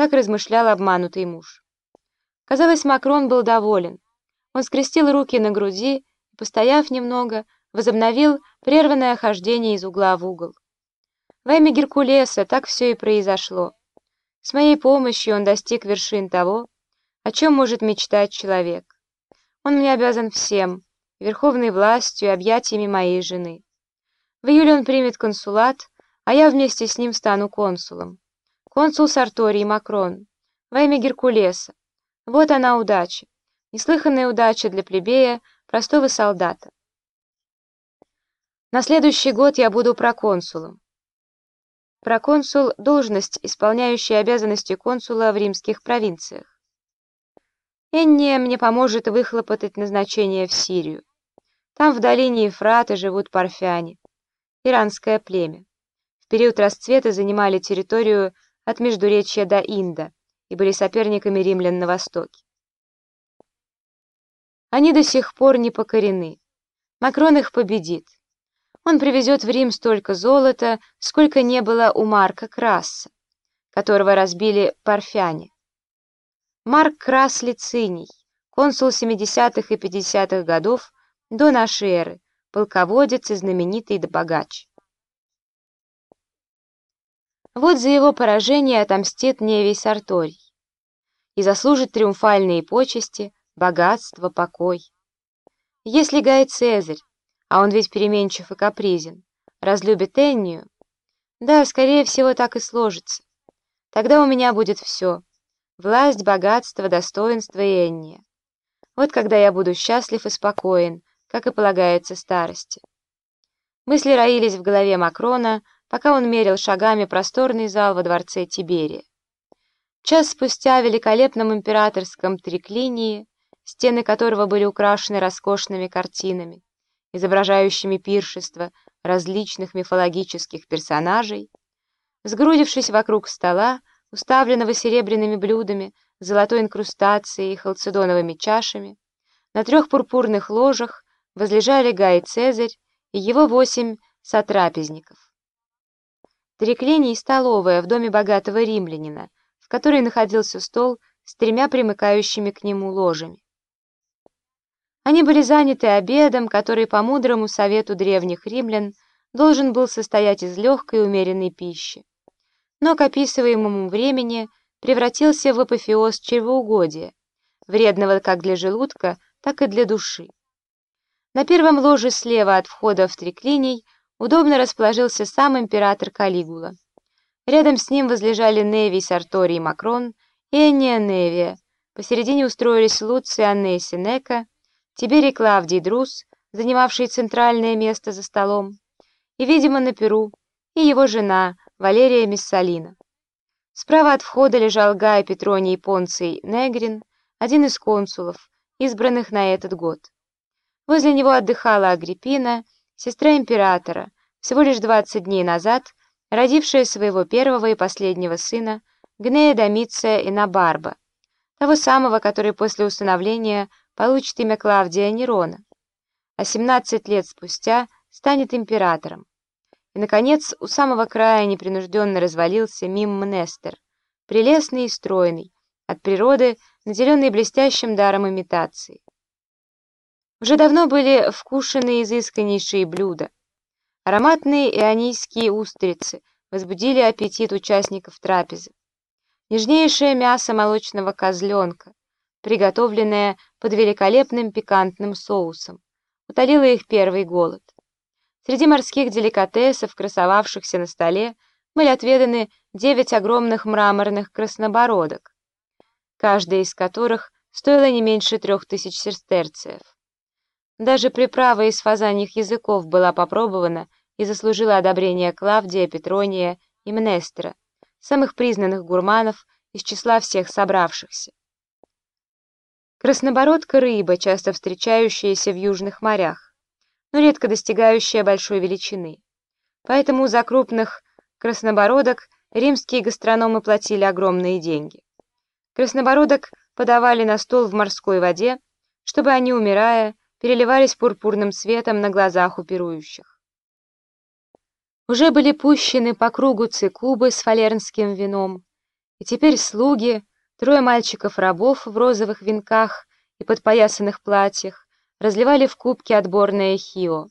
Так размышлял обманутый муж. Казалось, Макрон был доволен. Он скрестил руки на груди и, постояв немного, возобновил прерванное хождение из угла в угол. Во имя Геркулеса так все и произошло. С моей помощью он достиг вершин того, о чем может мечтать человек. Он мне обязан всем, верховной властью и объятиями моей жены. В июле он примет консулат, а я вместе с ним стану консулом. Консул Сарторий Макрон. Во имя Геркулеса. Вот она удача. Неслыханная удача для плебея, простого солдата. На следующий год я буду проконсулом. Проконсул – должность, исполняющая обязанности консула в римских провинциях. Энния мне поможет выхлопотать назначение в Сирию. Там в долине Ефрата живут парфяне, иранское племя. В период расцвета занимали территорию от Междуречья до Инда и были соперниками римлян на востоке. Они до сих пор не покорены. Макрон их победит. Он привезет в Рим столько золота, сколько не было у Марка Краса, которого разбили парфяне. Марк Крас Лициний, консул 70-х и 50-х годов до нашей эры, полководец и знаменитый богач. Вот за его поражение отомстит Невий Сарторий и заслужит триумфальные почести, богатство, покой. Если Гай Цезарь а он ведь переменчив и капризен, разлюбит Эннию? Да, скорее всего, так и сложится. Тогда у меня будет все. Власть, богатство, достоинство и Энния. Вот когда я буду счастлив и спокоен, как и полагается старости. Мысли роились в голове Макрона, пока он мерил шагами просторный зал во дворце Тиберия. Час спустя в великолепном императорском триклинии, стены которого были украшены роскошными картинами, изображающими пиршество различных мифологических персонажей, сгрудившись вокруг стола, уставленного серебряными блюдами, золотой инкрустацией и халцедоновыми чашами, на трех пурпурных ложах возлежали Гай Цезарь и его восемь сотрапезников. Треклиний столовая в доме богатого римлянина, в которой находился стол с тремя примыкающими к нему ложами. Они были заняты обедом, который, по мудрому совету древних римлян, должен был состоять из легкой и умеренной пищи. Но к описываемому времени превратился в апофеоз чревоугодия, вредного как для желудка, так и для души. На первом ложе слева от входа в триклиний удобно расположился сам император Калигула. Рядом с ним возлежали Невий, Сарторий и Макрон и Энния Невия. Посередине устроились Луций, Анна и Синека, Тиберий Клавдий Друз, занимавший центральное место за столом, и, видимо, на Перу, и его жена Валерия Миссалина. Справа от входа лежал Гай Петроний Понций Негрин, один из консулов, избранных на этот год. Возле него отдыхала Агриппина, сестра императора, всего лишь 20 дней назад, родившая своего первого и последнего сына, Гнея Домиция Инабарба, того самого, который после усыновления получит имя Клавдия Нерона, а 17 лет спустя станет императором. И, наконец, у самого края непринужденно развалился Мим Мнестер, прелестный и стройный, от природы, наделенный блестящим даром имитации. Уже давно были вкушены изысканнейшие блюда. Ароматные ионийские устрицы возбудили аппетит участников трапезы. Нежнейшее мясо молочного козленка, приготовленное под великолепным пикантным соусом, утолила их первый голод. Среди морских деликатесов, красовавшихся на столе, были отведаны девять огромных мраморных краснобородок, каждая из которых стоила не меньше трех тысяч серстерцев. Даже приправа из фазаньих языков была попробована и заслужила одобрение Клавдия, Петрония и Мнестера, самых признанных гурманов из числа всех собравшихся. Краснобородка — рыба, часто встречающаяся в южных морях, но редко достигающая большой величины. Поэтому за крупных краснобородок римские гастрономы платили огромные деньги. Краснобородок подавали на стол в морской воде, чтобы они, умирая, переливались пурпурным цветом на глазах у. Уже были пущены по кругу цикубы с фалернским вином, И теперь слуги, трое мальчиков-рабов в розовых венках и подпоясанных платьях, разливали в кубки отборное хио.